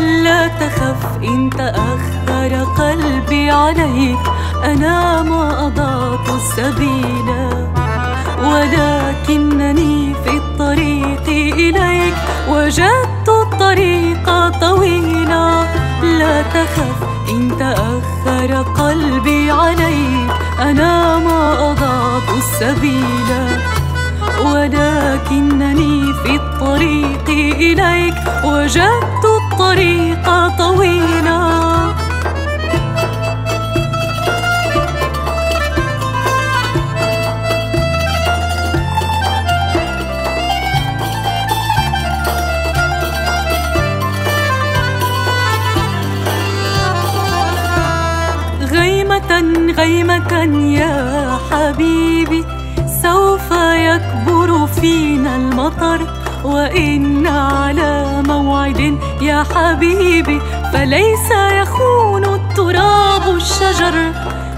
لا تخف إن تأخر قلبي عليك. أنا ما أضعت السبيل ولكنني في الطريق إليك. وجدت الطريق طويلا. لا تخف إن تأخر قلبي عليك. أنا ما أضعت السبيل. إليك وجدت الطريق طويلا. غيمة غيمة يا حبيبي سوف يكبر فينا المطر. وإن على موعد يا حبيبي فليس يخون التراب الشجر.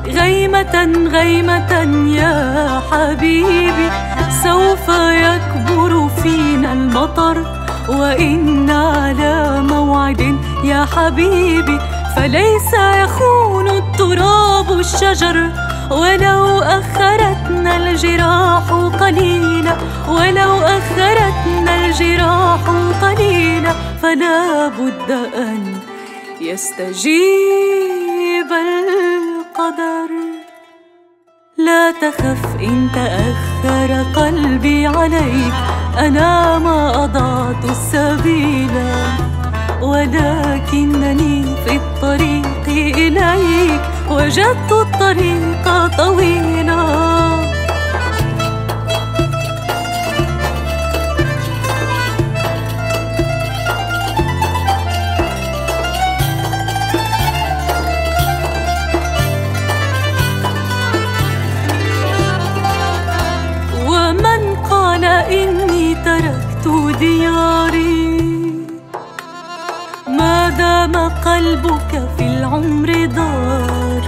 غيمة غيمة يا حبيبي سوف يكبر فينا المطر. وإن على موعد يا حبيبي فليس يخون التراب الشجر. ولو أخرتنا الجراح قليلا ولو أخرتنا الجراح قليلا فلا بد أن يستجيب القدر. لا تخف إن تأخر قلبي عليك أنا ما أضعت السبيل ولكنني في الطريق إليك وجدت الطريق طويلا. إني تركت دياري. ما دام قلبك في العمر دار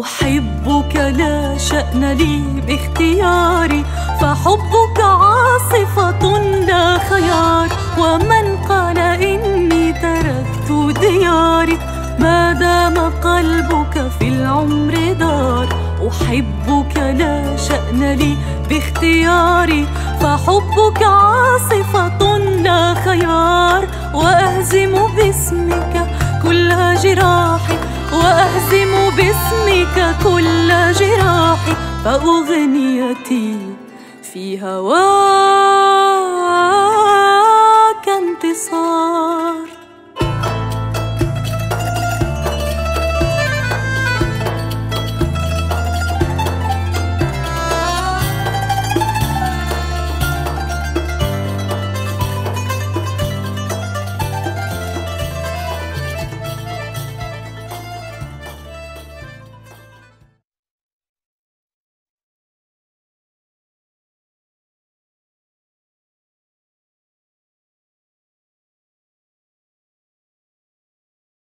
أحبك لا شأن لي باختياري. فحبك عاصفة لا خيار. ومن قال إني تركت دياري؟ ما دام قلبك في العمر دار أحبك لا شأن لي باختياري فحبك عاصفة لا خيار وأهزم باسمك كل جراحي وأهزم باسمك كل جراحي فأغنيتي في هواك